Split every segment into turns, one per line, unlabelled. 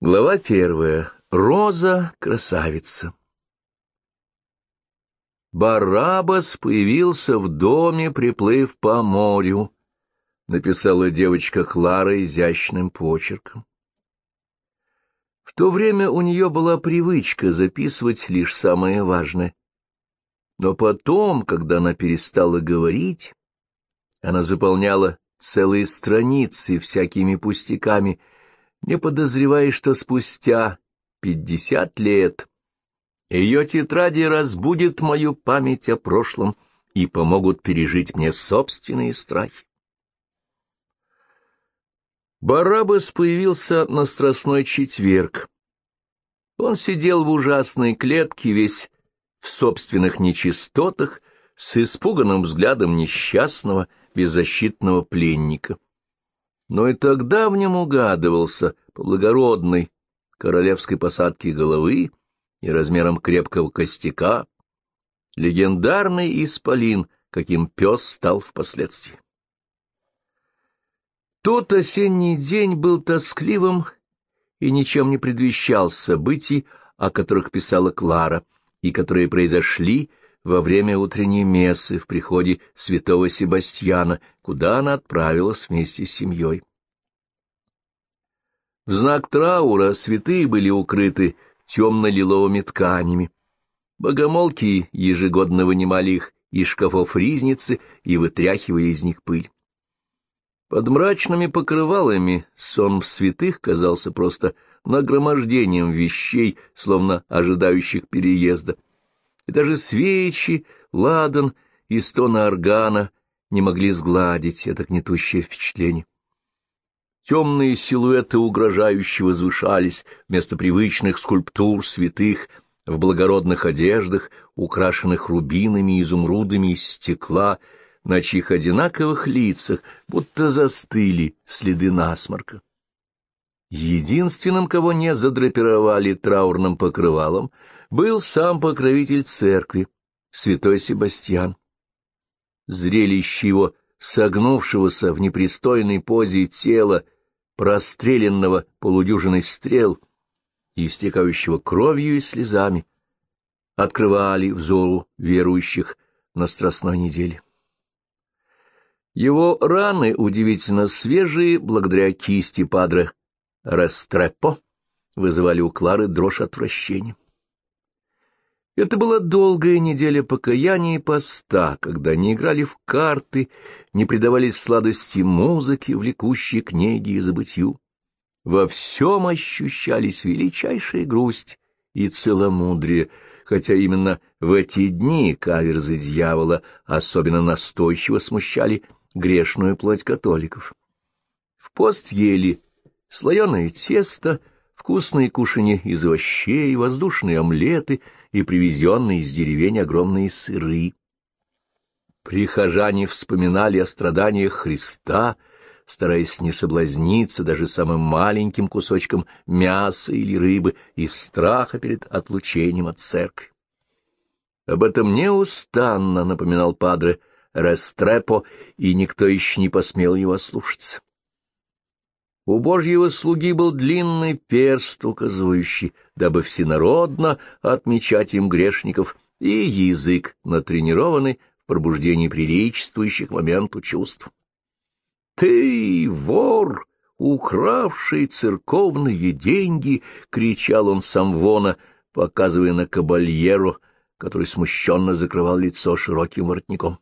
Глава первая. Роза — красавица. Барабас появился в доме, приплыв по морю, написала девочка Клара изящным почерком. В то время у нее была привычка записывать лишь самое важное. Но потом, когда она перестала говорить, она заполняла целые страницы всякими пустяками — не подозревая, что спустя пятьдесят лет ее тетради разбудят мою память о прошлом и помогут пережить мне собственные страхи. Барабас появился на Страстной четверг. Он сидел в ужасной клетке, весь в собственных нечистотах, с испуганным взглядом несчастного, беззащитного пленника но и тогда в нем угадывался по благородной королевской посадке головы и размером крепкого костяка легендарный исполин, каким пес стал впоследствии. Тот осенний день был тоскливым и ничем не предвещал событий, о которых писала Клара, и которые произошли во время утренней мессы в приходе святого Себастьяна, куда она отправилась вместе с семьей. В знак траура святые были укрыты темно-лиловыми тканями. Богомолки ежегодно вынимали их из шкафов ризницы и вытряхивали из них пыль. Под мрачными покрывалами сон святых казался просто нагромождением вещей, словно ожидающих переезда и даже свечи, ладан и стона органа не могли сгладить это гнетущее впечатление. Темные силуэты угрожающе возвышались вместо привычных скульптур святых в благородных одеждах, украшенных рубинами изумрудами из стекла, на чьих одинаковых лицах будто застыли следы насморка. Единственным, кого не задрапировали траурным покрывалом, был сам покровитель церкви, святой Себастьян. Зрелище его, согнувшегося в непристойной позе тела, простреленного полудюжиной стрел истекающего кровью и слезами, открывали взору верующих на Страстной неделе. Его раны, удивительно свежие, благодаря кисти падре Рестрепо, вызывали у Клары дрожь отвращения. Это была долгая неделя покаяния и поста, когда не играли в карты, не предавались сладости музыки, влекущей книги и забытью. Во всем ощущались величайшая грусть и целомудрие, хотя именно в эти дни каверзы дьявола особенно настойчиво смущали грешную плоть католиков. В пост ели слоеное тесто, вкусные кушанья из овощей, воздушные омлеты — и привезенные из деревень огромные сыры. Прихожане вспоминали о страданиях Христа, стараясь не соблазниться даже самым маленьким кусочком мяса или рыбы из страха перед отлучением от церкви. Об этом неустанно напоминал падре Рестрепо, и никто еще не посмел его слушаться. У Божьего слуги был длинный перст указывающий, дабы всенародно отмечать им грешников, и язык, натренированный в пробуждении приличествующих моменту чувств. «Ты, вор, укравший церковные деньги!» — кричал он сам вона, показывая на кабальеру, который смущенно закрывал лицо широким воротником.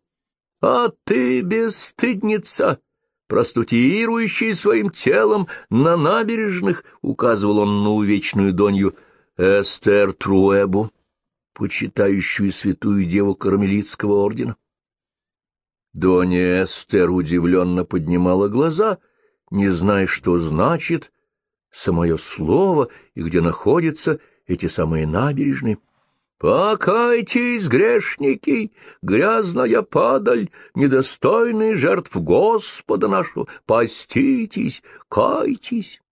«А ты, бесстыдница!» Простутирующие своим телом на набережных, указывал он на увечную донью Эстер Труэбу, почитающую святую деву Кармелитского ордена. Донья Эстер удивленно поднимала глаза, не зная, что значит самое слово и где находятся эти самые набережные. «Покайтесь, грешники, грязная падаль, недостойные жертв Господа нашего, поститесь, кайтесь!»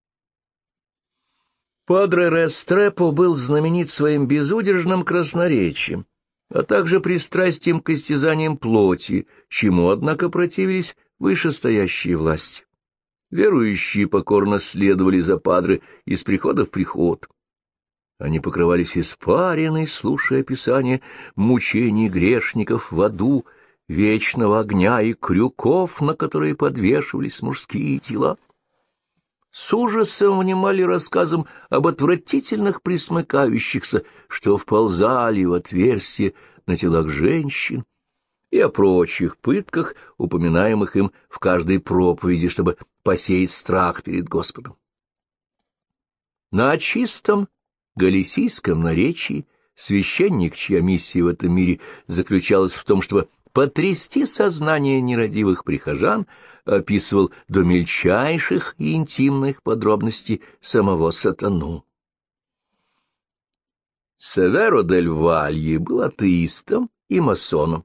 Падре Рестрепо был знаменит своим безудержным красноречием, а также пристрастием к истязаниям плоти, чему, однако, противились вышестоящие власти. Верующие покорно следовали за падре из прихода в приход. Они покрывались испариной, слушая описание мучений грешников в аду, вечного огня и крюков, на которые подвешивались мужские тела. С ужасом внимали рассказам об отвратительных присмыкающихся, что вползали в отверстие на телах женщин, и о прочих пытках, упоминаемых им в каждой проповеди, чтобы посеять страх перед Господом. На чистом галисийском наречии священник, чья миссия в этом мире заключалась в том, чтобы потрясти сознание нерадивых прихожан, описывал до мельчайших и интимных подробностей самого сатану. Северо дель Валье был атеистом и масоном,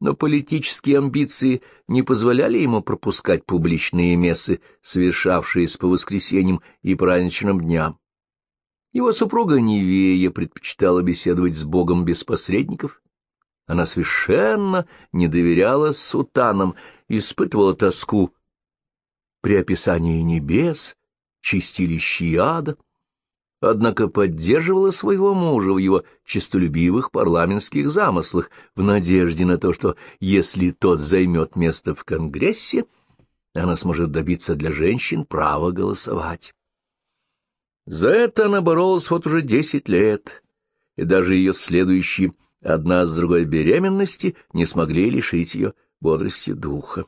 но политические амбиции не позволяли ему пропускать публичные мессы, совершавшиеся по воскресеньям и праздничным дням. Его супруга Невея предпочитала беседовать с Богом без посредников. Она совершенно не доверяла сутанам, испытывала тоску при описании небес, чистилища ада, однако поддерживала своего мужа в его честолюбивых парламентских замыслах в надежде на то, что если тот займет место в Конгрессе, она сможет добиться для женщин права голосовать. За это она боролась вот уже десять лет, и даже ее следующие одна с другой беременности не смогли лишить ее бодрости духа.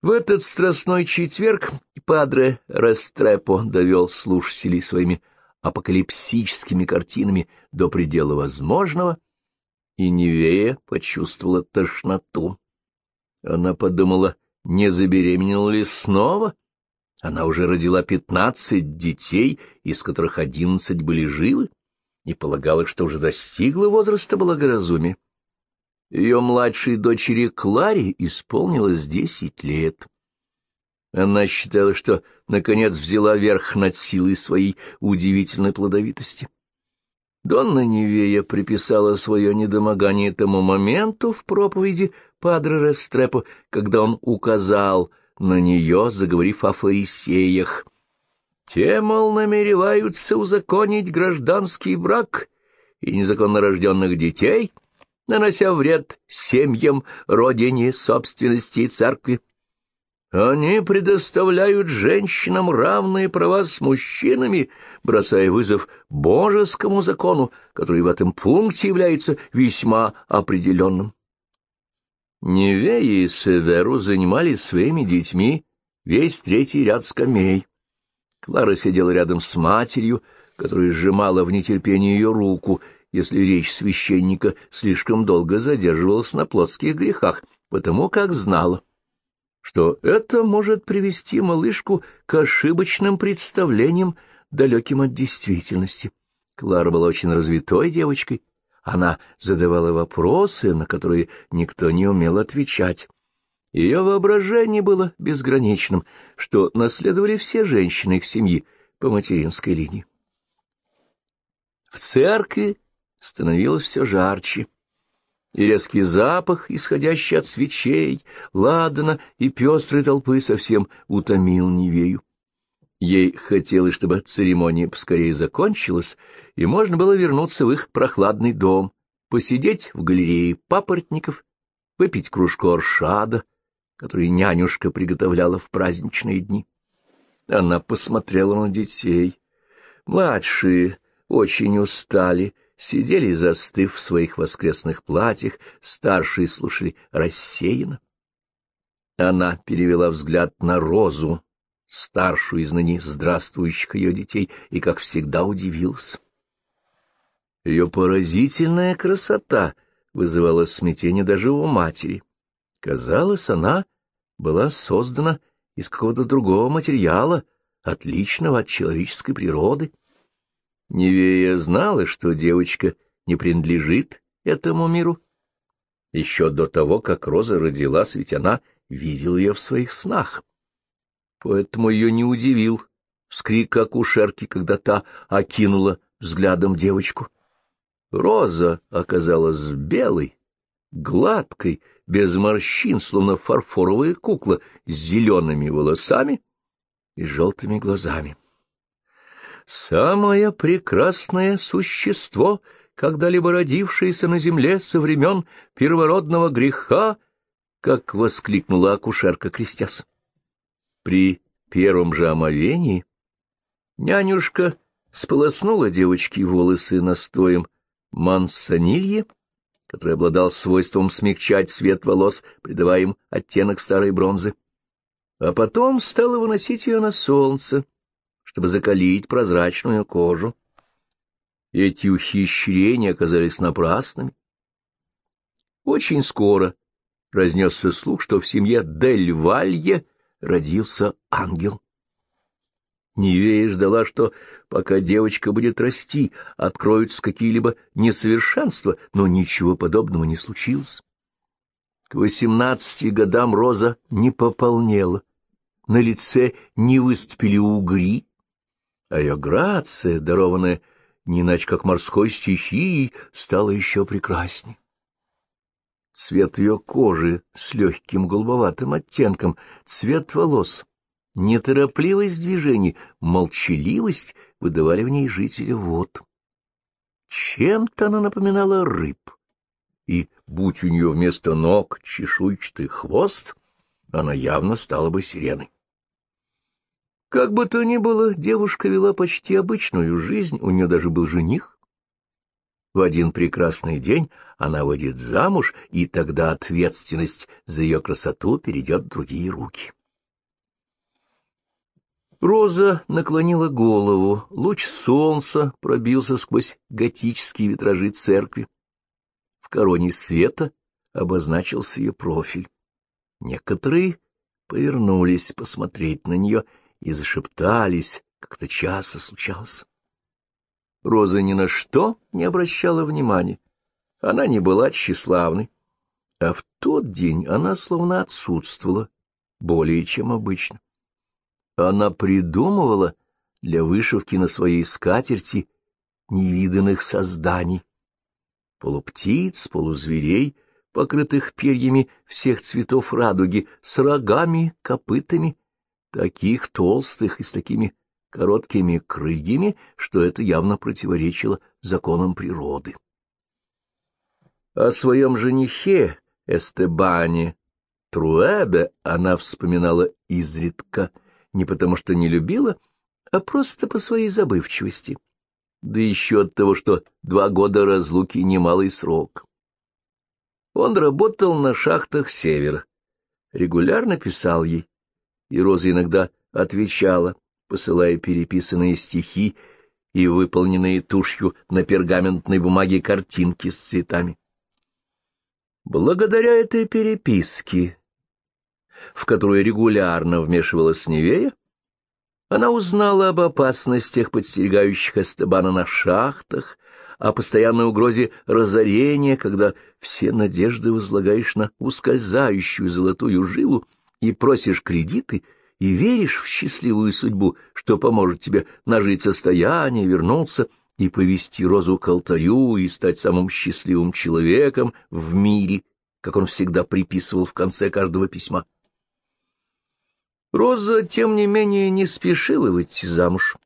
В этот страстной четверг Падре Растрепо довел слушателей своими апокалипсическими картинами до предела возможного, и Невея почувствовала тошноту. Она подумала, не забеременела ли снова — она уже родила пятнадцать детей, из которых одиннадцать были живы, и полагала, что уже достигла возраста благоразумия. Ее младшей дочери Кларе исполнилось десять лет. Она считала, что, наконец, взяла верх над силой своей удивительной плодовитости. Донна Невея приписала свое недомогание тому моменту в проповеди Падре Рестрепо, когда он указал на нее, заговорив о фарисеях. Те, мол, намереваются узаконить гражданский брак и незаконно рожденных детей, нанося вред семьям, родине, собственности и церкви. Они предоставляют женщинам равные права с мужчинами, бросая вызов божескому закону, который в этом пункте является весьма определенным. Невея и Северу занимались своими детьми весь третий ряд скамей. Клара сидела рядом с матерью, которая сжимала в нетерпении ее руку, если речь священника слишком долго задерживалась на плотских грехах, потому как знала, что это может привести малышку к ошибочным представлениям, далеким от действительности. Клара была очень развитой девочкой, она задавала вопросы, на которые никто не умел отвечать. Ее воображение было безграничным, что наследовали все женщины их семьи по материнской линии. В церкви становилось все жарче, и резкий запах, исходящий от свечей, ладана и пестрой толпы, совсем утомил Невею. Ей хотелось, чтобы церемония поскорее закончилась, и можно было вернуться в их прохладный дом, посидеть в галерее папоротников, выпить кружку оршада, который нянюшка приготовляла в праздничные дни. Она посмотрела на детей. Младшие очень устали, сидели, застыв в своих воскресных платьях, старшие слушали рассеянно. Она перевела взгляд на Розу, старшую из ныне здравствующих ее детей, и, как всегда, удивился. Ее поразительная красота вызывала смятение даже у матери. Казалось, она была создана из какого-то другого материала, отличного от человеческой природы. Невея знала, что девочка не принадлежит этому миру. Еще до того, как Роза родилась, ведь она видела ее в своих снах поэтому ее не удивил вскрик акушерки, когда та окинула взглядом девочку. Роза оказалась белой, гладкой, без морщин, словно фарфоровая кукла, с зелеными волосами и желтыми глазами. Самое прекрасное существо, когда-либо родившееся на земле со времен первородного греха, как воскликнула акушерка крестяс. При первом же омовении нянюшка сполоснула девочке волосы настоем мансонилье, который обладал свойством смягчать цвет волос, придавая им оттенок старой бронзы, а потом стала выносить ее на солнце, чтобы закалить прозрачную кожу. Эти ухищрения оказались напрасными. Очень скоро разнесся слух, что в семье Дель Валье родился ангел. Невея ждала, что пока девочка будет расти, откроются какие-либо несовершенства, но ничего подобного не случилось. К восемнадцати годам Роза не пополнела, на лице не выступили угри, а ее грация, дарованная не иначе как морской стихией, стала еще прекрасней. Цвет ее кожи с легким голубоватым оттенком, цвет волос, неторопливость движений, молчаливость выдавали в ней жителя вод. Чем-то она напоминала рыб, и, будь у нее вместо ног чешуйчатый хвост, она явно стала бы сиреной. Как бы то ни было, девушка вела почти обычную жизнь, у нее даже был жених. В один прекрасный день она выйдет замуж, и тогда ответственность за ее красоту перейдет в другие руки. Роза наклонила голову, луч солнца пробился сквозь готические витражи церкви. В короне света обозначился ее профиль. Некоторые повернулись посмотреть на нее — и зашептались, как это часто случалось. Роза ни на что не обращала внимания. Она не была тщеславной. А в тот день она словно отсутствовала, более чем обычно. Она придумывала для вышивки на своей скатерти невиданных созданий. Полуптиц, полузверей, покрытых перьями всех цветов радуги, с рогами, копытами таких толстых и с такими короткими крыльями, что это явно противоречило законам природы. О своем женихе Эстебане Труэбе она вспоминала изредка, не потому что не любила, а просто по своей забывчивости, да еще от того, что два года разлуки — немалый срок. Он работал на шахтах севера, регулярно писал ей, и Роза иногда отвечала, посылая переписанные стихи и выполненные тушью на пергаментной бумаге картинки с цветами. Благодаря этой переписке, в которую регулярно вмешивалась Невея, она узнала об опасностях, подстерегающих Эстебана на шахтах, о постоянной угрозе разорения, когда все надежды возлагаешь на ускользающую золотую жилу, и просишь кредиты, и веришь в счастливую судьбу, что поможет тебе нажить состояние, вернуться и повести Розу к алтарю и стать самым счастливым человеком в мире, как он всегда приписывал в конце каждого письма. Роза, тем не менее, не спешила выйти замуж.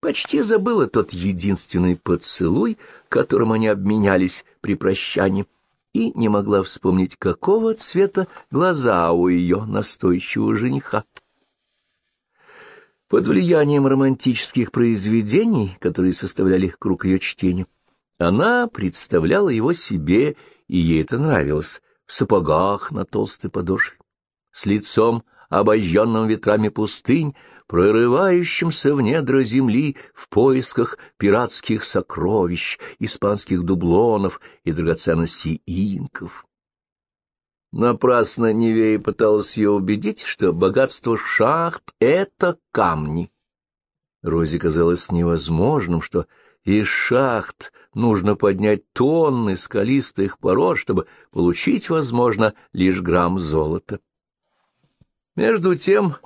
Почти забыла тот единственный поцелуй, которым они обменялись при прощании, и не могла вспомнить, какого цвета глаза у ее настойчивого жениха. Под влиянием романтических произведений, которые составляли круг ее чтения, она представляла его себе, и ей это нравилось, в сапогах на толстой подошве, с лицом, обожженным ветрами пустынь, прорывающимся в недра земли в поисках пиратских сокровищ, испанских дублонов и драгоценностей инков. Напрасно Невея пыталась ее убедить, что богатство шахт — это камни. Розе казалось невозможным, что из шахт нужно поднять тонны скалистых пород, чтобы получить, возможно, лишь грамм золота. Между тем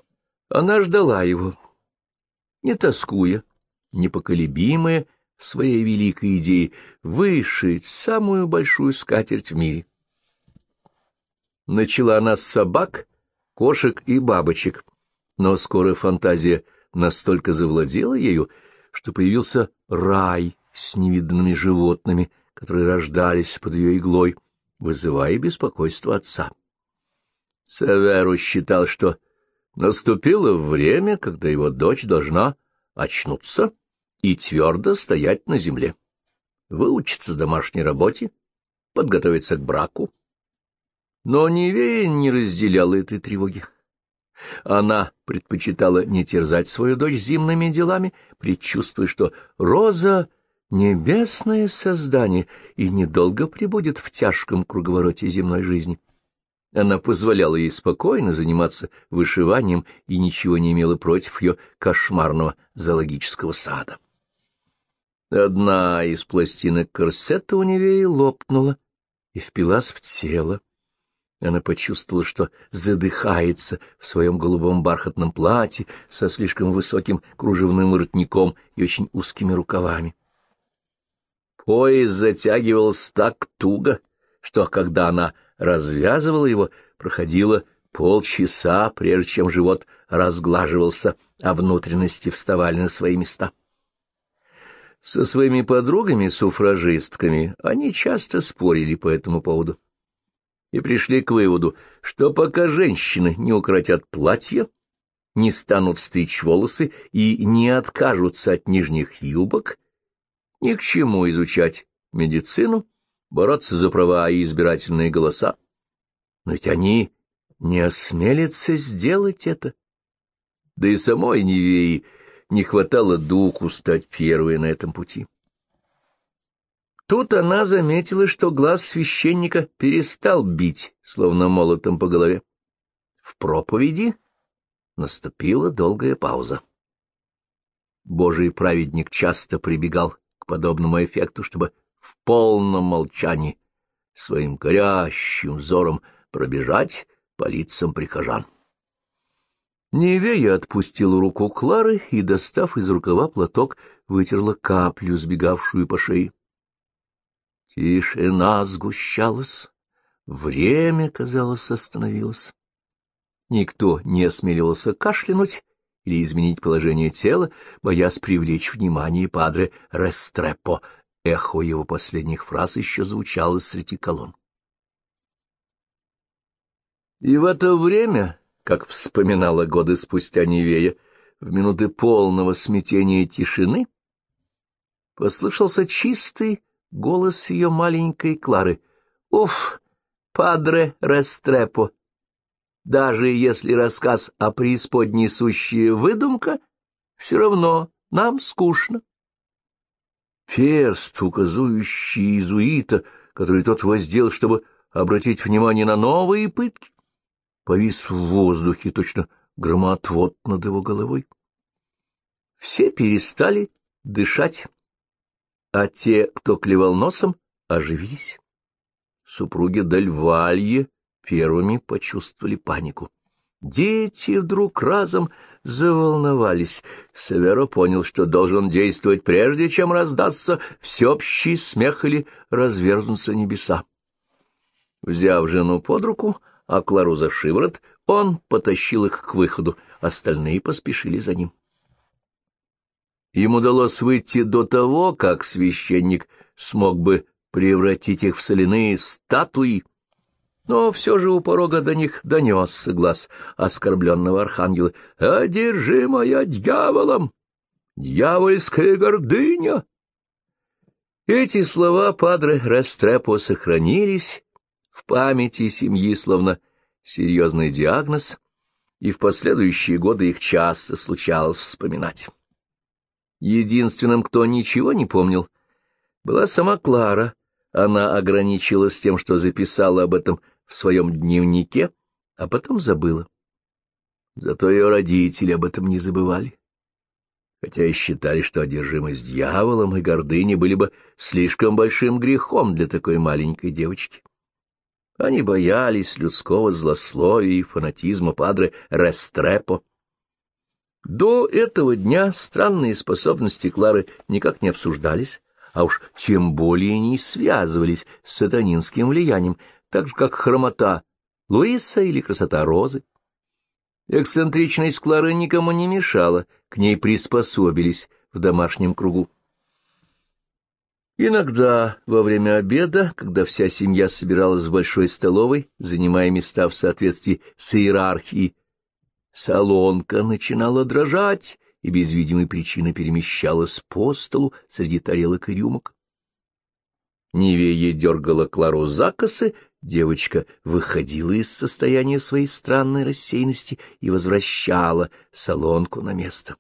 она ждала его, не тоскуя, непоколебимая своей великой идеи вышить самую большую скатерть в мире. Начала она с собак, кошек и бабочек, но скоро фантазия настолько завладела ею, что появился рай с невиданными животными, которые рождались под ее иглой, вызывая беспокойство отца. Северу считал, что наступило время, когда его дочь должна очнуться и твердо стоять на земле, выучиться домашней работе, подготовиться к браку. Но Невея не разделяла этой тревоги. Она предпочитала не терзать свою дочь зимними делами, предчувствуя, что Роза — небесное создание и недолго пребудет в тяжком круговороте земной жизни. Она позволяла ей спокойно заниматься вышиванием и ничего не имела против ее кошмарного зоологического сада. Одна из пластинок корсета у Невеи лопнула и впилась в тело. Она почувствовала, что задыхается в своем голубом бархатном платье со слишком высоким кружевным воротником и очень узкими рукавами. Пояс затягивался так туго, что, когда она развязывала его, проходило полчаса, прежде чем живот разглаживался, а внутренности вставали на свои места. Со своими подругами-суфражистками они часто спорили по этому поводу и пришли к выводу, что пока женщины не укоротят платья, не станут стричь волосы и не откажутся от нижних юбок, ни к чему изучать медицину, бороться за права и избирательные голоса. Но ведь они не осмелятся сделать это. Да и самой Невеи не хватало духу стать первой на этом пути. Тут она заметила, что глаз священника перестал бить, словно молотом по голове. В проповеди наступила долгая пауза. Божий праведник часто прибегал к подобному эффекту, чтобы в полном молчании своим горящим взором пробежать по лицам прихожан. Невея отпустила руку Клары и, достав из рукава платок, вытерла каплю, сбегавшую по шее. Тишина сгущалась, время, казалось, остановилось. Никто не осмеливался кашлянуть или изменить положение тела, боясь привлечь внимание падре Рестрепо. Эхо его последних фраз еще звучало среди колонн. И в это время, как вспоминала годы спустя Невея, в минуты полного смятения тишины, послышался чистый голос ее маленькой Клары. «Уф, падре Рестрепо! Даже если рассказ о преисподней сущая выдумка, все равно нам скучно». Перст, указующий иезуита, который тот воздел, чтобы обратить внимание на новые пытки, повис в воздухе, точно громотвод над его головой. Все перестали дышать а те, кто клевал носом, оживились. Супруги Дальвалье первыми почувствовали панику. Дети вдруг разом заволновались. Северо понял, что должен действовать прежде, чем раздастся всеобщий смех или разверзнутся небеса. Взяв жену под руку, а Клару за шиворот, он потащил их к выходу, остальные поспешили за ним. Им удалось выйти до того, как священник смог бы превратить их в соляные статуи, но все же у порога до них донесся глаз оскорбленного архангела. «Одержимая дьяволом! Дьявольская гордыня!» Эти слова падре Рестрепо сохранились в памяти семьи, словно серьезный диагноз, и в последующие годы их часто случалось вспоминать. Единственным, кто ничего не помнил, была сама Клара. Она ограничилась тем, что записала об этом в своем дневнике, а потом забыла. Зато ее родители об этом не забывали. Хотя и считали, что одержимость дьяволом и гордыня были бы слишком большим грехом для такой маленькой девочки. Они боялись людского злословия и фанатизма падре Рестрепо, До этого дня странные способности Клары никак не обсуждались, а уж тем более не связывались с сатанинским влиянием, так же, как хромота Луиса или красота Розы. Эксцентричность Клары никому не мешала, к ней приспособились в домашнем кругу. Иногда во время обеда, когда вся семья собиралась в большой столовой, занимая места в соответствии с иерархией, солонка начинала дрожать и без видимой причины перемещалась по столу среди тарелок и рюмок. Невея дергала Клару за косы, девочка выходила из состояния своей странной рассеянности и возвращала солонку на место.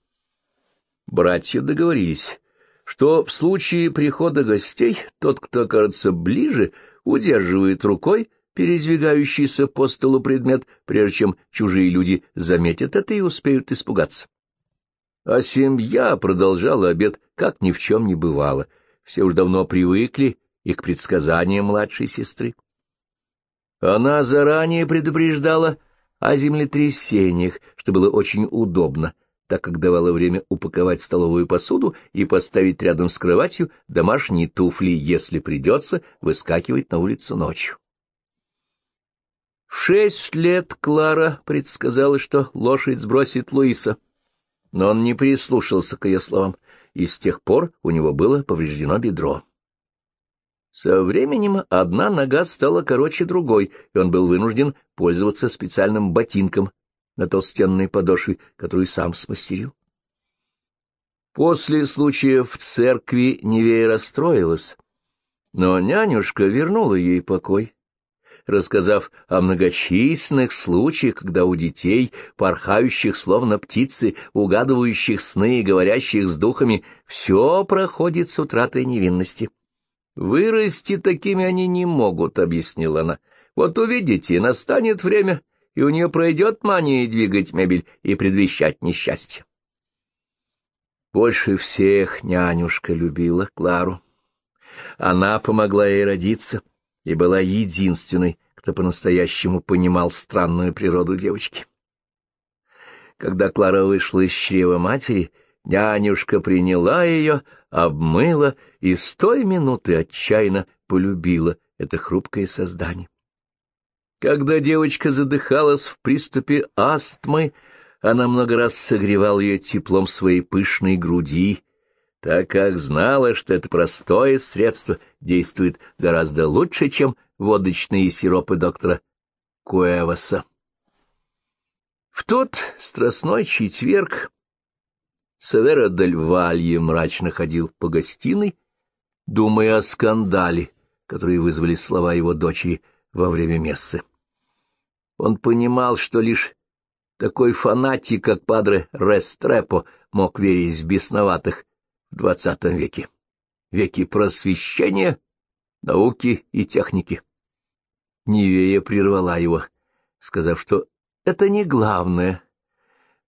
Братья договорились, что в случае прихода гостей тот, кто окажется ближе, удерживает рукой передвигающийся по столу предмет, прежде чем чужие люди заметят это и успеют испугаться. А семья продолжала обед, как ни в чем не бывало. Все уж давно привыкли и к предсказаниям младшей сестры. Она заранее предупреждала о землетрясениях, что было очень удобно, так как давала время упаковать столовую посуду и поставить рядом с кроватью домашние туфли, если придется выскакивать на улицу ночью. В шесть лет Клара предсказала, что лошадь сбросит Луиса, но он не прислушался к ее словам, и с тех пор у него было повреждено бедро. Со временем одна нога стала короче другой, и он был вынужден пользоваться специальным ботинком на толстенной подошве, которую сам смастерил. После случая в церкви Невея расстроилась, но нянюшка вернула ей покой, рассказав о многочисленных случаях, когда у детей, порхающих словно птицы, угадывающих сны и говорящих с духами, все проходит с утратой невинности. «Вырасти такими они не могут», — объяснила она. «Вот увидите, настанет время, и у нее пройдет мания двигать мебель и предвещать несчастье». Больше всех нянюшка любила Клару. Она помогла ей родиться и была единственной, кто по-настоящему понимал странную природу девочки. Когда Клара вышла из чрева матери, нянюшка приняла ее, обмыла и с той минуты отчаянно полюбила это хрупкое создание. Когда девочка задыхалась в приступе астмы, она много раз согревала ее теплом своей пышной груди, так как знала, что это простое средство действует гораздо лучше, чем водочные сиропы доктора Куэваса. В тот страстной четверг Савера дель Валье мрачно ходил по гостиной, думая о скандале, который вызвали слова его дочери во время мессы. Он понимал, что лишь такой фанатик, как Падре Рестрепо, мог верить в бесноватых в двадцатом веке, веке просвещения, науки и техники. Невея прервала его, сказав, что это не главное.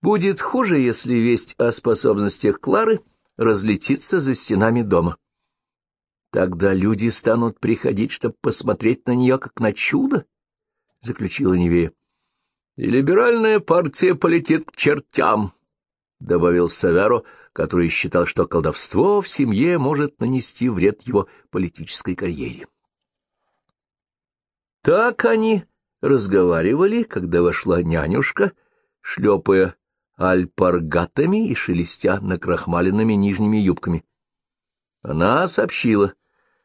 Будет хуже, если весть о способностях Клары разлетится за стенами дома. Тогда люди станут приходить, чтобы посмотреть на нее как на чудо, — заключила Невея. — И либеральная партия полетит к чертям, — добавил Саверо, который считал, что колдовство в семье может нанести вред его политической карьере. Так они разговаривали, когда вошла нянюшка, шлепая альпаргатами и шелестя накрахмаленными нижними юбками. Она сообщила,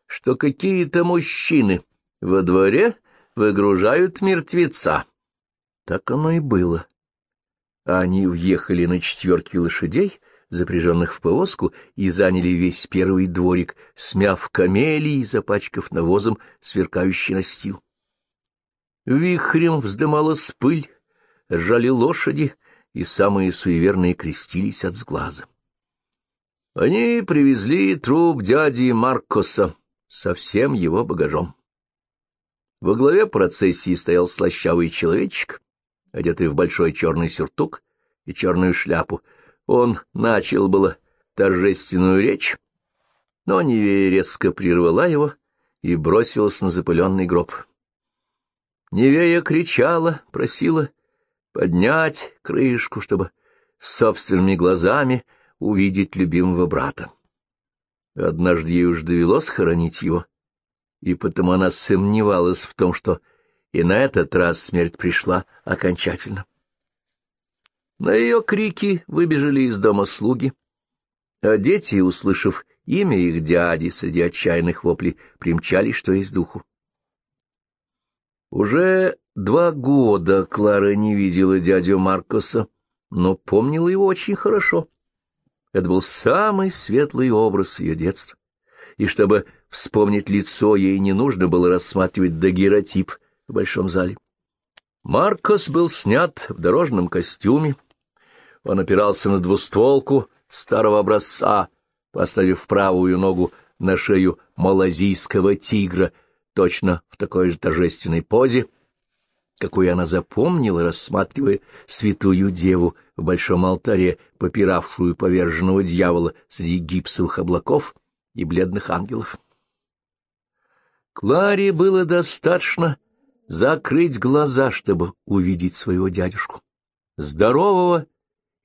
что какие-то мужчины во дворе выгружают мертвеца. Так оно и было. Они въехали на четверки лошадей, запряженных в повозку, и заняли весь первый дворик, смяв камелий запачкав навозом сверкающий настил. Вихрем вздымалась пыль, ржали лошади, и самые суеверные крестились от сглаза. Они привезли труп дяди Маркоса со всем его багажом. Во главе процессии стоял слащавый человечек, одетый в большой черный сюртук и черную шляпу. Он начал было торжественную речь, но Невея резко прервала его и бросилась на запыленный гроб. Невея кричала, просила поднять крышку, чтобы собственными глазами увидеть любимого брата. Однажды ей уж довелось хоронить его, и потому она сомневалась в том, что и на этот раз смерть пришла окончательно. На ее крики выбежали из дома слуги, а дети, услышав имя их дяди среди отчаянных воплей, примчались, что есть духу. Уже два года Клара не видела дядю Маркоса, но помнила его очень хорошо. Это был самый светлый образ ее детства. И чтобы вспомнить лицо, ей не нужно было рассматривать дагеротип в большом зале. Маркос был снят в дорожном костюме. Он опирался на двустволку старого образца, поставив правую ногу на шею малазийского тигра, точно в такой же торжественной позе, какую она запомнила, рассматривая святую деву в большом алтаре, попиравшую поверженного дьявола среди гипсовых облаков и бледных ангелов. Кларе было достаточно закрыть глаза, чтобы увидеть своего дядюшку, здорового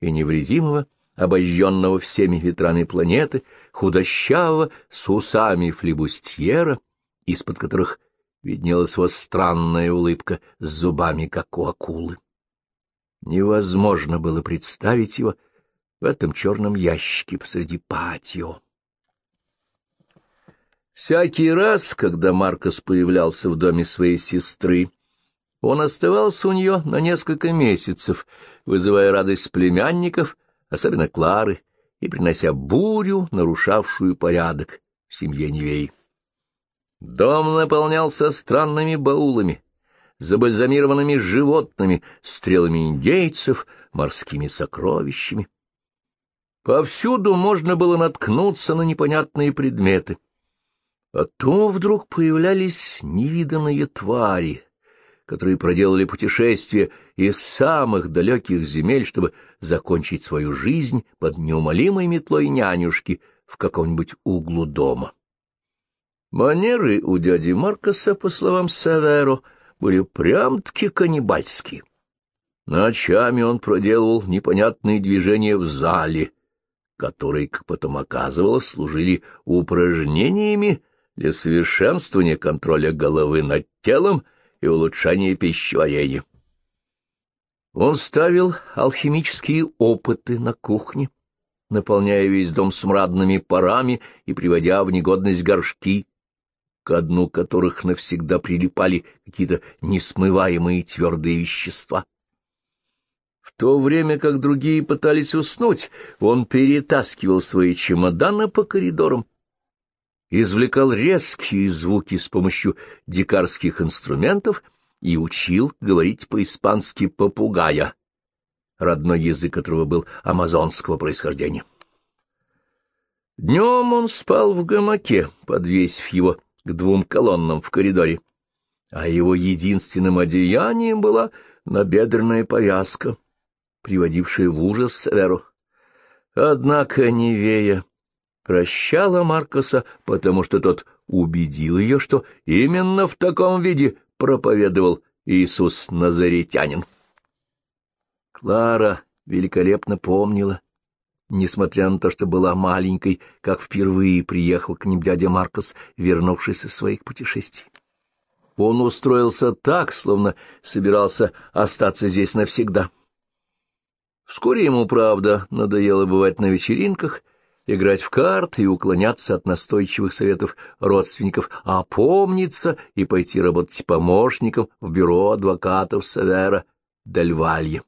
и невредимого, обожженного всеми ветрами планеты, худощавого, с усами флибустьера, из-под которых виднелась его странная улыбка с зубами, как у акулы. Невозможно было представить его в этом черном ящике посреди патио. Всякий раз, когда Маркос появлялся в доме своей сестры, он оставался у нее на несколько месяцев, вызывая радость племянников, особенно Клары, и принося бурю, нарушавшую порядок в семье Невей. Дом наполнялся странными баулами, забальзамированными животными, стрелами индейцев, морскими сокровищами. Повсюду можно было наткнуться на непонятные предметы. А то вдруг появлялись невиданные твари, которые проделали путешествие из самых далеких земель, чтобы закончить свою жизнь под неумолимой метлой нянюшки в каком-нибудь углу дома. Манеры у дяди Маркоса, по словам Саверо, были прям-таки каннибальские. Ночами он проделывал непонятные движения в зале, которые, как потом оказывалось, служили упражнениями для совершенствования контроля головы над телом и улучшения пищеварения. Он ставил алхимические опыты на кухне, наполняя весь дом смрадными парами и приводя в негодность горшки, к дну которых навсегда прилипали какие-то несмываемые твердые вещества. В то время как другие пытались уснуть, он перетаскивал свои чемоданы по коридорам, извлекал резкие звуки с помощью дикарских инструментов и учил говорить по-испански попугая, родной язык которого был амазонского происхождения. Днем он спал в гамаке, подвесив его к двум колоннам в коридоре, а его единственным одеянием была набедренная повязка, приводившая в ужас Северу. Однако Невея прощала Маркоса, потому что тот убедил ее, что именно в таком виде проповедовал Иисус Назаретянин. Клара великолепно помнила, несмотря на то, что была маленькой, как впервые приехал к ним дядя Маркос, вернувшись из своих путешествий. Он устроился так, словно собирался остаться здесь навсегда. Вскоре ему, правда, надоело бывать на вечеринках, играть в карты и уклоняться от настойчивых советов родственников, а помниться и пойти работать помощником в бюро адвокатов Савера Дельвалье.